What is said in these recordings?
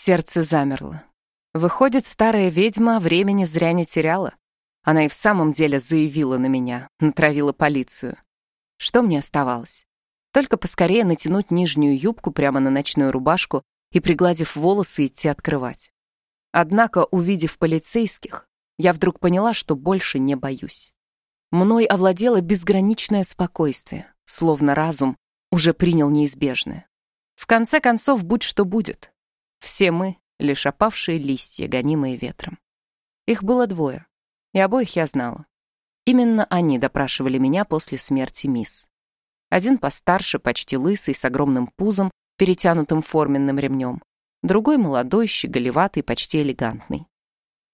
Сердце замерло. Выходит, старая ведьма времени зря не теряла. Она и в самом деле заявила на меня, натравила полицию. Что мне оставалось? Только поскорее натянуть нижнюю юбку прямо на ночную рубашку и, пригладив волосы, идти открывать. Однако, увидев полицейских, я вдруг поняла, что больше не боюсь. Мной овладело безграничное спокойствие, словно разум уже принял неизбежное. В конце концов, будь что будет. Все мы — лишь опавшие листья, гонимые ветром. Их было двое, и обоих я знала. Именно они допрашивали меня после смерти мисс. Один постарше, почти лысый, с огромным пузом, перетянутым форменным ремнем. Другой молодой, щеголеватый, почти элегантный.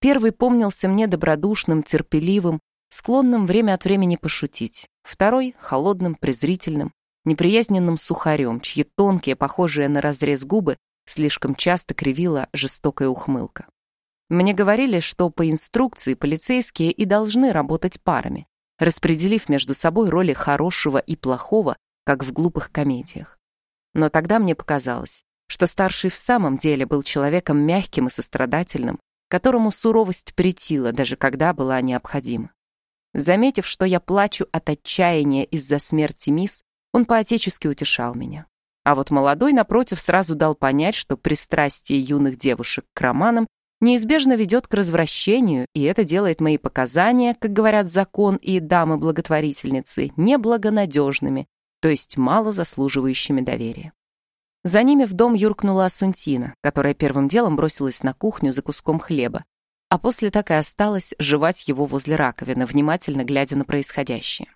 Первый помнился мне добродушным, терпеливым, склонным время от времени пошутить. Второй — холодным, презрительным, неприязненным сухарем, чьи тонкие, похожие на разрез губы, слишком часто кривила жестокая ухмылка. Мне говорили, что по инструкции полицейские и должны работать парами, распределив между собой роли хорошего и плохого, как в глупых комедиях. Но тогда мне показалось, что старший в самом деле был человеком мягким и сострадательным, которому суровость претила, даже когда была необходима. Заметив, что я плачу от отчаяния из-за смерти мисс, он поотечески утешал меня. А вот молодой, напротив, сразу дал понять, что пристрастие юных девушек к романам неизбежно ведет к развращению, и это делает мои показания, как говорят закон и дамы-благотворительницы, неблагонадежными, то есть мало заслуживающими доверия. За ними в дом юркнула Асунтина, которая первым делом бросилась на кухню за куском хлеба, а после так и осталась жевать его возле раковины, внимательно глядя на происходящее.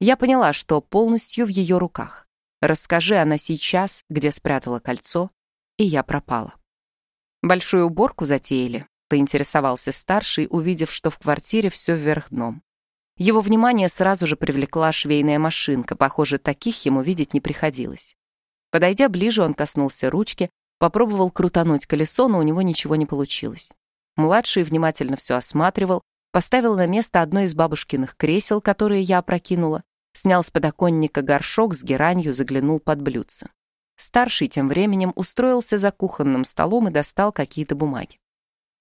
Я поняла, что полностью в ее руках. Расскажи она сейчас, где спрятала кольцо, и я пропала. Большую уборку затеяли, поинтересовался старший, увидев, что в квартире все вверх дном. Его внимание сразу же привлекла швейная машинка, похоже, таких ему видеть не приходилось. Подойдя ближе, он коснулся ручки, попробовал крутануть колесо, но у него ничего не получилось. Младший внимательно все осматривал, поставил на место одно из бабушкиных кресел, которые я опрокинула, снял с подоконника горшок с геранью, заглянул под блюдце. Старший тем временем устроился за кухонным столом и достал какие-то бумаги.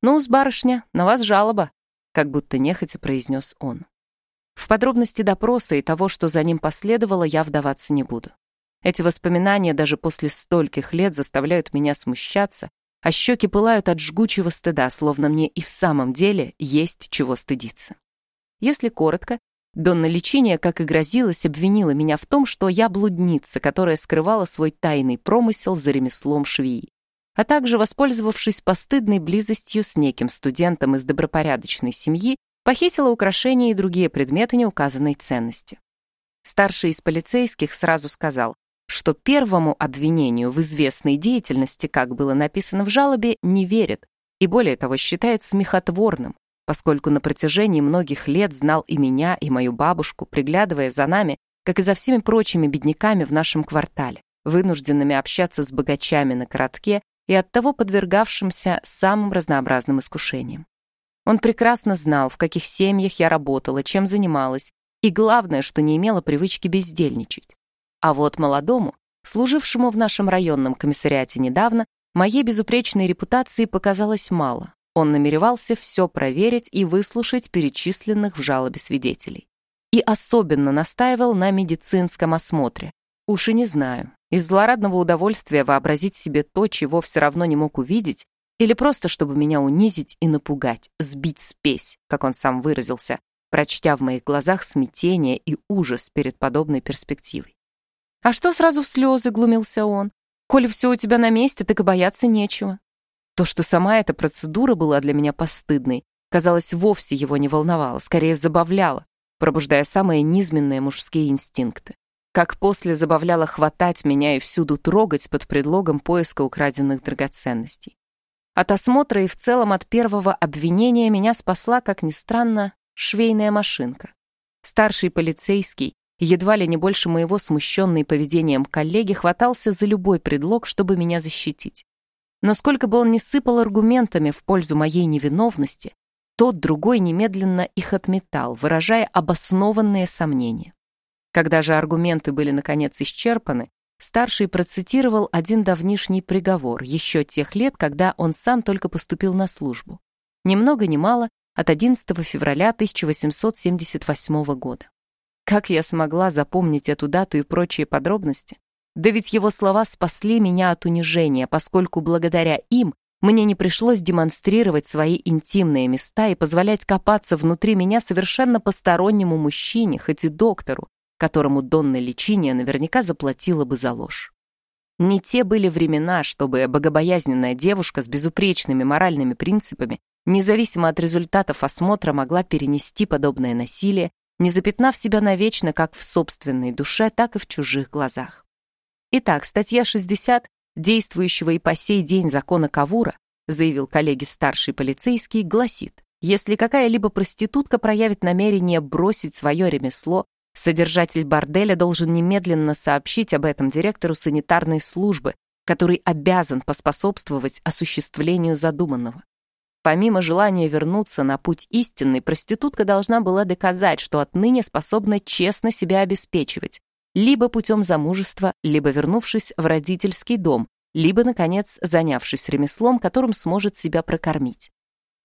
«Ну, с барышня, на вас жалоба», — как будто нехотя произнес он. В подробности допроса и того, что за ним последовало, я вдаваться не буду. Эти воспоминания даже после стольких лет заставляют меня смущаться, а щеки пылают от жгучего стыда, словно мне и в самом деле есть чего стыдиться. Если коротко, Донна Личиния, как и грозилась, обвинила меня в том, что я блудница, которая скрывала свой тайный промысел за ремеслом швеи, а также, воспользовавшись постыдной близостью с неким студентом из добропорядочной семьи, похитила украшения и другие предметы неуказанной ценности. Старший из полицейских сразу сказал, что первому обвинению в известной деятельности, как было написано в жалобе, не верит и более того считает смехотворным, поскольку на протяжении многих лет знал и меня, и мою бабушку, приглядывая за нами, как и за всеми прочими бедняками в нашем квартале, вынужденными общаться с богачами на коротке и оттого подвергавшимся самым разнообразным искушениям. Он прекрасно знал, в каких семьях я работала, чем занималась, и главное, что не имела привычки бездельничать. А вот молодому, служившему в нашем районном комиссариате недавно, моей безупречной репутации показалось мало. Он намеревался все проверить и выслушать перечисленных в жалобе свидетелей. И особенно настаивал на медицинском осмотре. Уж и не знаю, из злорадного удовольствия вообразить себе то, чего все равно не мог увидеть, или просто чтобы меня унизить и напугать, сбить спесь, как он сам выразился, прочтя в моих глазах смятение и ужас перед подобной перспективой. «А что сразу в слезы?» — глумился он. «Коли все у тебя на месте, так и бояться нечего. То, что сама эта процедура была для меня постыдной, казалось, вовсе его не волновало, скорее забавляло, пробуждая самые низменные мужские инстинкты. Как после забавляло хватать меня и всюду трогать под предлогом поиска украденных драгоценностей. От осмотра и в целом от первого обвинения меня спасла, как ни странно, швейная машинка. Старший полицейский, едва ли не больше моего смущенный поведением коллеги, хватался за любой предлог, чтобы меня защитить. Но сколько бы он ни сыпал аргументами в пользу моей невиновности, тот другой немедленно их отметал, выражая обоснованные сомнения. Когда же аргументы были наконец исчерпаны, старший процитировал один давнишний приговор еще тех лет, когда он сам только поступил на службу. Ни много ни мало от 11 февраля 1878 года. Как я смогла запомнить эту дату и прочие подробности? Да ведь его слова спасли меня от унижения, поскольку благодаря им мне не пришлось демонстрировать свои интимные места и позволять копаться внутри меня совершенно постороннему мужчине, хоть и доктору, которому Донна Личиния наверняка заплатила бы за ложь. Не те были времена, чтобы богобоязненная девушка с безупречными моральными принципами, независимо от результатов осмотра, могла перенести подобное насилие, не запятнав себя навечно как в собственной душе, так и в чужих глазах. Итак, статья 60 действующего и по сей день закона Кавура, заявил коллеге старший полицейский, гласит, если какая-либо проститутка проявит намерение бросить свое ремесло, содержатель борделя должен немедленно сообщить об этом директору санитарной службы, который обязан поспособствовать осуществлению задуманного. Помимо желания вернуться на путь истинный, проститутка должна была доказать, что отныне способна честно себя обеспечивать, либо путем замужества, либо вернувшись в родительский дом, либо, наконец, занявшись ремеслом, которым сможет себя прокормить.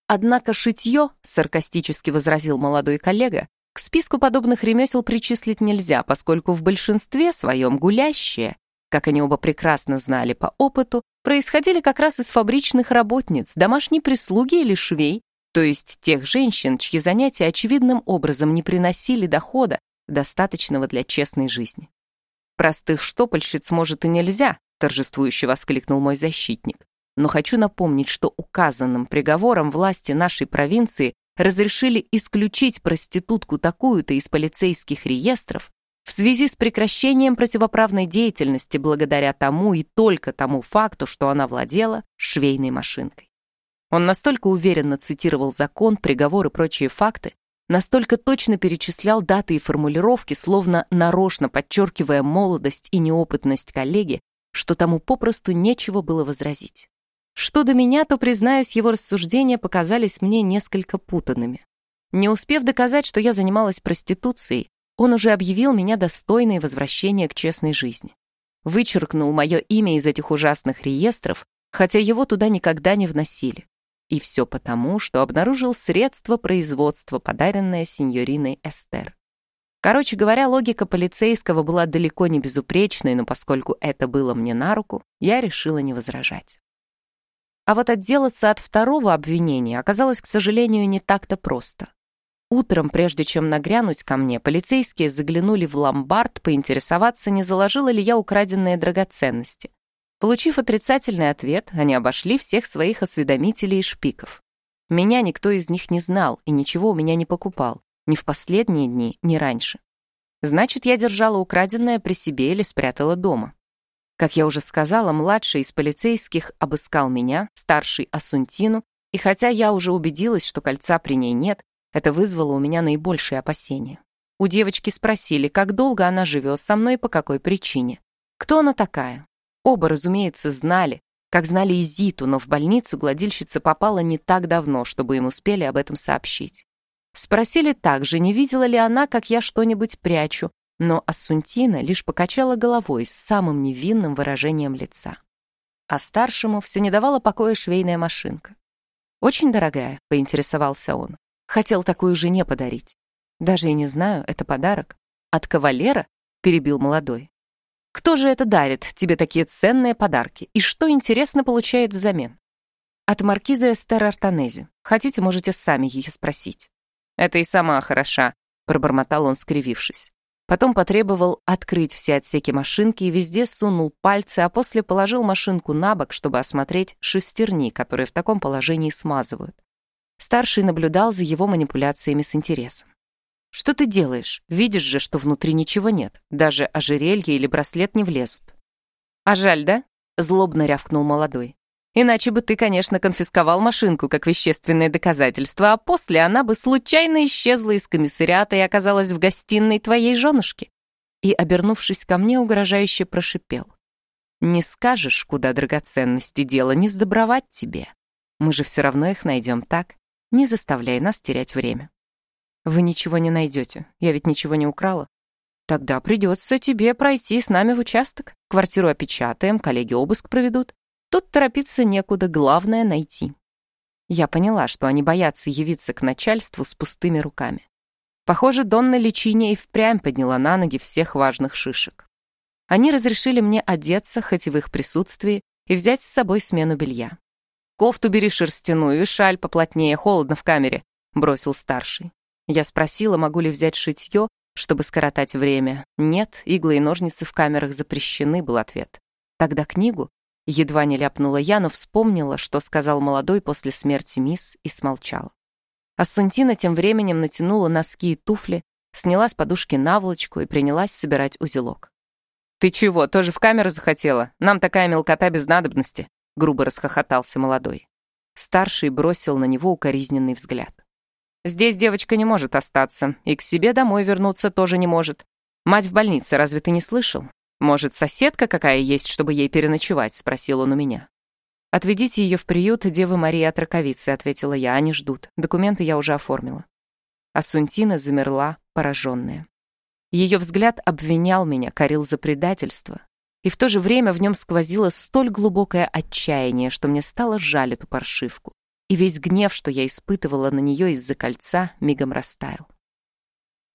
Однако шитье, саркастически возразил молодой коллега, к списку подобных ремесел причислить нельзя, поскольку в большинстве своем гулящие, как они оба прекрасно знали по опыту, происходили как раз из фабричных работниц, домашней прислуги или швей, то есть тех женщин, чьи занятия очевидным образом не приносили дохода, достаточного для честной жизни. Простых штопольщиц, может, и нельзя, торжествующе воскликнул мой защитник. Но хочу напомнить, что указанным приговором власти нашей провинции разрешили исключить проститутку такую-то из полицейских реестров в связи с прекращением противоправной деятельности благодаря тому и только тому факту, что она владела швейной машинкой. Он настолько уверенно цитировал закон, приговор и прочие факты, настолько точно перечислял даты и формулировки, словно нарочно подчеркивая молодость и неопытность коллеги, что тому попросту нечего было возразить. Что до меня, то, признаюсь, его рассуждения показались мне несколько путанными. Не успев доказать, что я занималась проституцией, он уже объявил меня достойной возвращения к честной жизни. Вычеркнул мое имя из этих ужасных реестров, хотя его туда никогда не вносили. И все потому, что обнаружил средство производства, подаренное сеньориной Эстер. Короче говоря, логика полицейского была далеко не безупречной, но поскольку это было мне на руку, я решила не возражать. А вот отделаться от второго обвинения оказалось, к сожалению, не так-то просто. Утром, прежде чем нагрянуть ко мне, полицейские заглянули в ломбард поинтересоваться, не заложила ли я украденные драгоценности. Получив отрицательный ответ, они обошли всех своих осведомителей и шпиков. Меня никто из них не знал и ничего у меня не покупал, ни в последние дни, ни раньше. Значит, я держала украденное при себе или спрятала дома. Как я уже сказала, младший из полицейских обыскал меня, старший — Асунтину, и хотя я уже убедилась, что кольца при ней нет, это вызвало у меня наибольшие опасения. У девочки спросили, как долго она живет со мной и по какой причине. Кто она такая? Оба, разумеется, знали, как знали и Зиту, но в больницу гладильщица попала не так давно, чтобы им успели об этом сообщить. Спросили также, не видела ли она, как я что-нибудь прячу, но Ассунтина лишь покачала головой с самым невинным выражением лица. А старшему все не давала покоя швейная машинка. «Очень дорогая», — поинтересовался он. «Хотел такую жене подарить». «Даже и не знаю, это подарок». «От кавалера?» — перебил молодой. Кто же это дарит тебе такие ценные подарки? И что, интересно, получает взамен? От маркиза Эстер Артанези. Хотите, можете сами ее спросить. Это и сама хороша, пробормотал он, скривившись. Потом потребовал открыть все отсеки машинки и везде сунул пальцы, а после положил машинку на бок, чтобы осмотреть шестерни, которые в таком положении смазывают. Старший наблюдал за его манипуляциями с интересом. Что ты делаешь? Видишь же, что внутри ничего нет. Даже ожерелье или браслет не влезут. А жаль, да? Злобно рявкнул молодой. Иначе бы ты, конечно, конфисковал машинку как вещественное доказательство, а после она бы случайно исчезла из комиссариата и оказалась в гостиной твоей женушки. И, обернувшись ко мне, угрожающе прошипел. «Не скажешь, куда драгоценности дело, не сдобровать тебе. Мы же все равно их найдем так. Не заставляй нас терять время». Вы ничего не найдете. Я ведь ничего не украла. Тогда придется тебе пройти с нами в участок. квартиру опечатаем, коллеги обыск проведут. Тут торопиться некуда, главное — найти. Я поняла, что они боятся явиться к начальству с пустыми руками. Похоже, Донна Личиния и впрямь подняла на ноги всех важных шишек. Они разрешили мне одеться, хоть и в их присутствии, и взять с собой смену белья. «Кофту бери шерстяную и шаль поплотнее, холодно в камере», — бросил старший. Я спросила, могу ли взять шитье, чтобы скоротать время. «Нет, иглы и ножницы в камерах запрещены», — был ответ. «Тогда книгу?» Едва не ляпнула я, но вспомнила, что сказал молодой после смерти мисс, и смолчала. Ассунтина тем временем натянула носки и туфли, сняла с подушки наволочку и принялась собирать узелок. «Ты чего, тоже в камеру захотела? Нам такая мелкота без надобности», — грубо расхохотался молодой. Старший бросил на него укоризненный взгляд. «Здесь девочка не может остаться, и к себе домой вернуться тоже не может. Мать в больнице, разве ты не слышал? Может, соседка какая есть, чтобы ей переночевать?» — спросил он у меня. «Отведите ее в приют Девы Марии от раковицы», — ответила я. «Они ждут. Документы я уже оформила». Асунтина замерла, пораженная. Ее взгляд обвинял меня, корил за предательство. И в то же время в нем сквозило столь глубокое отчаяние, что мне стало жаль эту паршивку. И весь гнев, что я испытывала на нее из-за кольца, мигом растаял.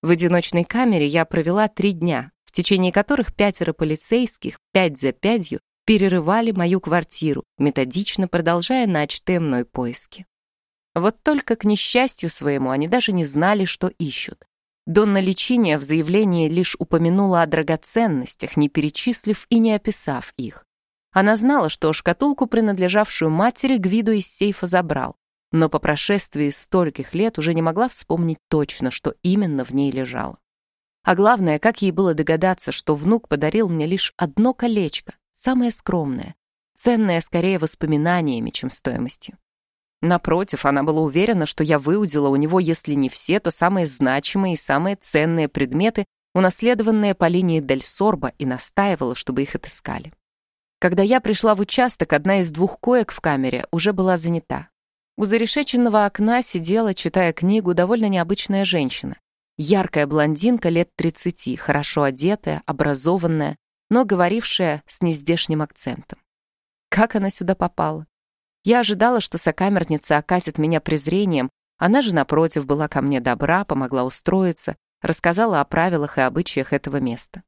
В одиночной камере я провела три дня, в течение которых пятеро полицейских, пять за пятью, перерывали мою квартиру, методично продолжая начатые мной поиски. Вот только, к несчастью своему, они даже не знали, что ищут. Донна Личиния в заявлении лишь упомянула о драгоценностях, не перечислив и не описав их. Она знала, что шкатулку, принадлежавшую матери, Гвиду из сейфа забрал, но по прошествии стольких лет уже не могла вспомнить точно, что именно в ней лежало. А главное, как ей было догадаться, что внук подарил мне лишь одно колечко, самое скромное, ценное скорее воспоминаниями, чем стоимостью. Напротив, она была уверена, что я выудила у него, если не все, то самые значимые и самые ценные предметы, унаследованные по линии Дель Сорба, и настаивала, чтобы их отыскали. Когда я пришла в участок, одна из двух коек в камере уже была занята. У зарешеченного окна сидела, читая книгу, довольно необычная женщина. Яркая блондинка лет 30, хорошо одетая, образованная, но говорившая с нездешним акцентом. Как она сюда попала? Я ожидала, что сокамерница окатит меня презрением, она же, напротив, была ко мне добра, помогла устроиться, рассказала о правилах и обычаях этого места.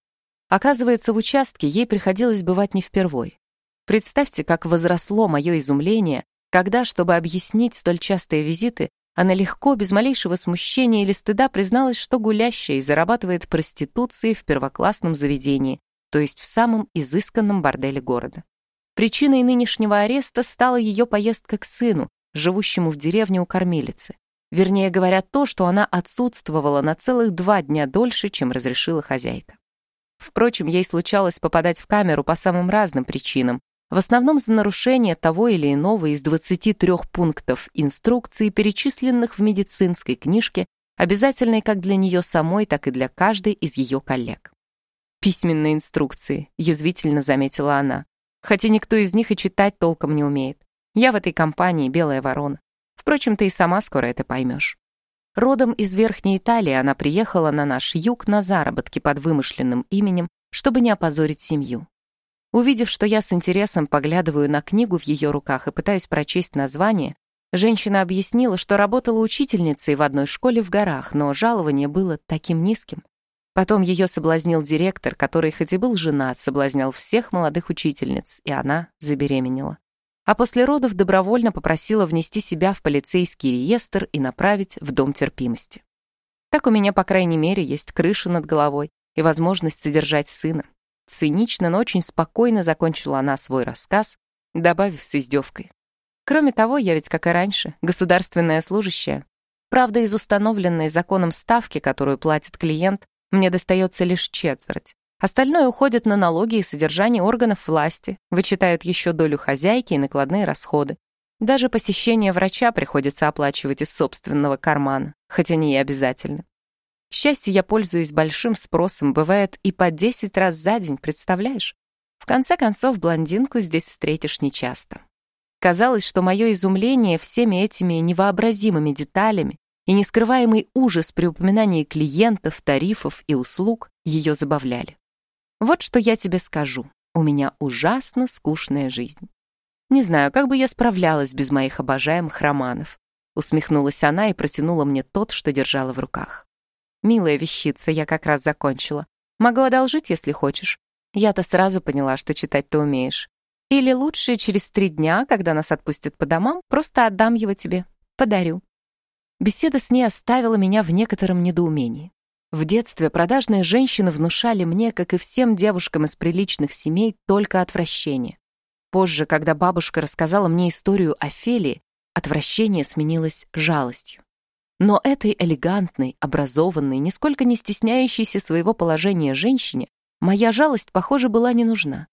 Оказывается, в участке ей приходилось бывать не впервой. Представьте, как возросло мое изумление, когда, чтобы объяснить столь частые визиты, она легко, без малейшего смущения или стыда призналась, что гулящая и зарабатывает проституцией в первоклассном заведении, то есть в самом изысканном борделе города. Причиной нынешнего ареста стала ее поездка к сыну, живущему в деревне у кормилицы. Вернее говоря, то, что она отсутствовала на целых два дня дольше, чем разрешила хозяйка. Впрочем, ей случалось попадать в камеру по самым разным причинам, в основном за нарушение того или иного из 23 пунктов инструкции, перечисленных в медицинской книжке, обязательной как для нее самой, так и для каждой из ее коллег. «Письменные инструкции», — язвительно заметила она хотя никто из них и читать толком не умеет. Я в этой компании белая ворона. Впрочем, ты и сама скоро это поймешь. Родом из Верхней Италии она приехала на наш юг на заработки под вымышленным именем, чтобы не опозорить семью. Увидев, что я с интересом поглядываю на книгу в ее руках и пытаюсь прочесть название, женщина объяснила, что работала учительницей в одной школе в горах, но жалование было таким низким, Потом ее соблазнил директор, который хоть и был женат, соблазнял всех молодых учительниц, и она забеременела. А после родов добровольно попросила внести себя в полицейский реестр и направить в дом терпимости. Так у меня, по крайней мере, есть крыша над головой и возможность содержать сына. Цинично, но очень спокойно закончила она свой рассказ, добавив с издевкой. Кроме того, я ведь, как и раньше, государственная служащая. Правда, из установленной законом ставки, которую платит клиент, мне достается лишь четверть. Остальное уходит на налоги и содержание органов власти, вычитают еще долю хозяйки и накладные расходы. Даже посещение врача приходится оплачивать из собственного кармана, хотя не и обязательно. К счастью, я пользуюсь большим спросом, бывает и по 10 раз за день, представляешь? В конце концов, блондинку здесь встретишь нечасто. Казалось, что мое изумление всеми этими невообразимыми деталями и нескрываемый ужас при упоминании клиентов, тарифов и услуг ее забавляли. «Вот что я тебе скажу», У меня ужасно скучная жизнь. Не знаю, как бы я справлялась без моих обожаемых романов. Усмехнулась она и протянула мне тот, что держала в руках. «Милая вещица, я как раз закончила. Могу одолжить, если хочешь. Я-то сразу поняла, что читать ты умеешь. Или лучше через три дня, когда нас отпустят по домам, просто отдам его тебе. Подарю». Беседа с ней оставила меня в некотором недоумении. В детстве продажные женщины внушали мне, как и всем девушкам из приличных семей, только отвращение. Позже, когда бабушка рассказала мне историю Офелии, Отвращение сменилось жалостью. Но этой элегантной, образованной, нисколько не стесняющейся своего положения женщине моя жалость, похоже, была не нужна.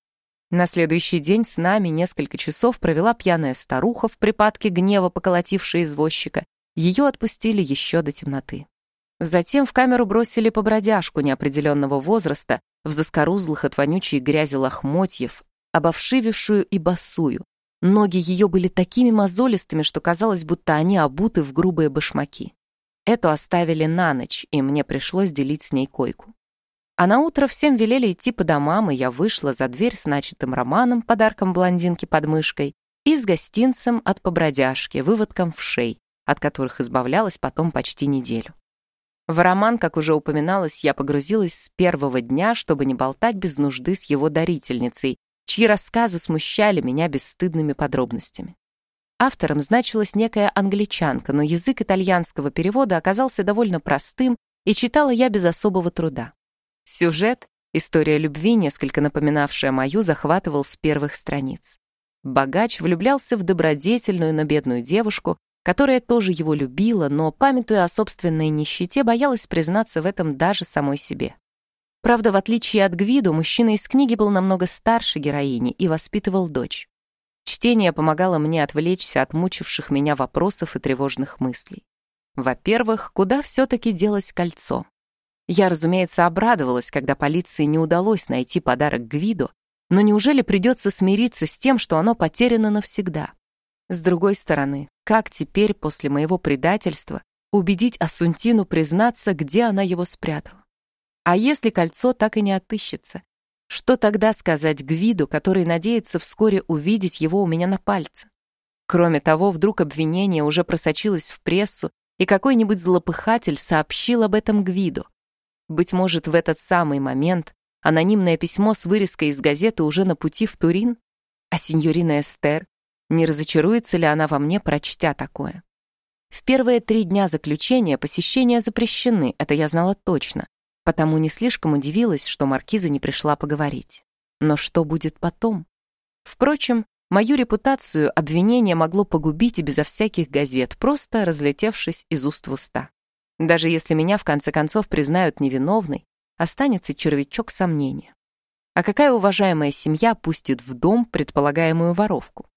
На следующий день с нами несколько часов провела пьяная старуха в припадке гнева, поколотившая извозчика. Ее отпустили еще до темноты. Затем в камеру бросили побродяжку неопределенного возраста, в заскорузлых от вонючей грязи лохмотьев, обовшивившую и босую, Ноги ее были такими мозолистыми, что казалось, будто они обуты в грубые башмаки. Эту оставили на ночь, и мне пришлось делить с ней койку. А на утро всем велели идти по домам, и я вышла за дверь с начатым романом, подарком блондинки под мышкой, и с гостинцем от побродяжки, выводком в шей, от которых избавлялась потом почти неделю. В роман, как уже упоминалось, я погрузилась с первого дня, чтобы не болтать без нужды с его дарительницей, чьи рассказы смущали меня бесстыдными подробностями. Автором значилась некая англичанка, но язык итальянского перевода оказался довольно простым, и читала я без особого труда. Сюжет, история любви, несколько напоминавшая мою, захватывал с первых страниц. Богач влюблялся в добродетельную, но бедную девушку, которая тоже его любила, но, памятуя о собственной нищете, боялась признаться в этом даже самой себе. Правда, в отличие от Гвиду, мужчина из книги был намного старше героини и воспитывал дочь. Чтение помогало мне отвлечься от мучивших меня вопросов и тревожных мыслей. Во-первых, куда все-таки делось кольцо? Я, разумеется, обрадовалась, когда полиции не удалось найти подарок Гвиду, но неужели придется смириться с тем, что оно потеряно навсегда? С другой стороны, как теперь, после моего предательства, убедить Асунтину признаться, где она его спрятала? А если кольцо так и не отыщется? Что тогда сказать Гвиду, который надеется вскоре увидеть его у меня на пальце? Кроме того, вдруг обвинение уже просочилось в прессу, и какой-нибудь злопыхатель сообщил об этом Гвиду. Быть может, в этот самый момент анонимное письмо с вырезкой из газеты уже на пути в Турин? А сеньорина Эстер, не разочаруется ли она во мне, прочтя такое? В первые три дня заключения посещения запрещены, это я знала точно потому не слишком удивилась, что маркиза не пришла поговорить. Но что будет потом? Впрочем, мою репутацию обвинение могло погубить и безо всяких газет, просто разлетевшись из уст в уста. Даже если меня в конце концов признают невиновной, останется червячок сомнения. А какая уважаемая семья пустит в дом предполагаемую воровку?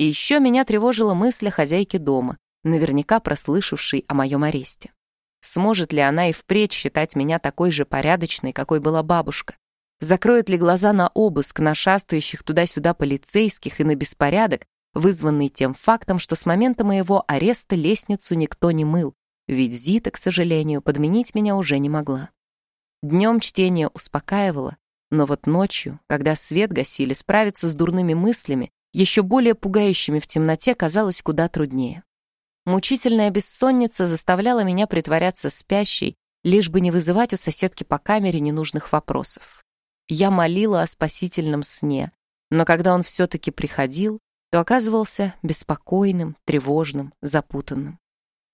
И еще меня тревожила мысль о хозяйке дома, наверняка прослышавшей о моем аресте. Сможет ли она и впредь считать меня такой же порядочной, какой была бабушка? Закроет ли глаза на обыск, на шастающих туда-сюда полицейских и на беспорядок, вызванный тем фактом, что с момента моего ареста лестницу никто не мыл, ведь Зита, к сожалению, подменить меня уже не могла. Днем чтение успокаивало, но вот ночью, когда свет гасили, справиться с дурными мыслями, еще более пугающими в темноте, казалось куда труднее. Мучительная бессонница заставляла меня притворяться спящей, лишь бы не вызывать у соседки по камере ненужных вопросов. Я молила о спасительном сне, но когда он все-таки приходил, то оказывался беспокойным, тревожным, запутанным.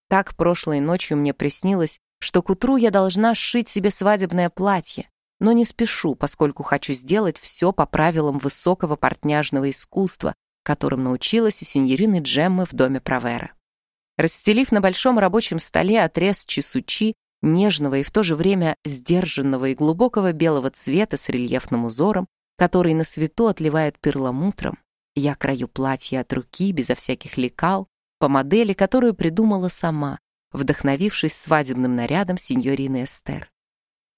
Так прошлой ночью мне приснилось, что к утру я должна сшить себе свадебное платье, но не спешу, поскольку хочу сделать все по правилам высокого портняжного искусства, которым научилась у сеньорины Джеммы в доме Провера. Расстелив на большом рабочем столе отрез чесучи, нежного и в то же время сдержанного и глубокого белого цвета с рельефным узором, который на свету отливает перламутром, я краю платье от руки, безо всяких лекал, по модели, которую придумала сама, вдохновившись свадебным нарядом сеньорины Эстер.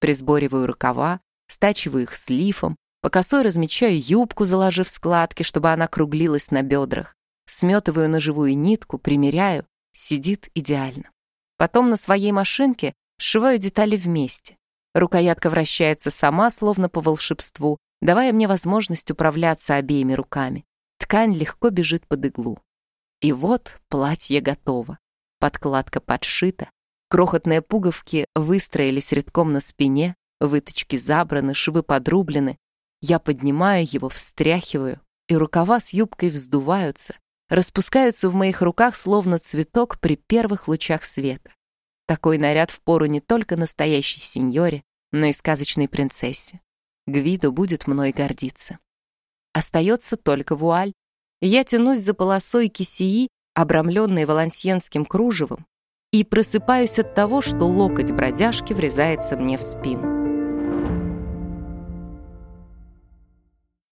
Присбориваю рукава, стачиваю их слифом, по косой размечаю юбку, заложив складки, чтобы она круглилась на бедрах, сметываю на живую нитку, примеряю, Сидит идеально. Потом на своей машинке сшиваю детали вместе. Рукоятка вращается сама, словно по волшебству, давая мне возможность управляться обеими руками. Ткань легко бежит под иглу. И вот платье готово. Подкладка подшита, крохотные пуговки выстроились рядком на спине, выточки забраны, швы подрублены. Я поднимаю его, встряхиваю, и рукава с юбкой вздуваются, распускаются в моих руках, словно цветок при первых лучах света. Такой наряд впору не только настоящей сеньоре, но и сказочной принцессе. Гвидо будет мной гордиться. Остается только вуаль. Я тянусь за полосой кисеи, обрамленной валансьенским кружевом, и просыпаюсь от того, что локоть бродяжки врезается мне в спину.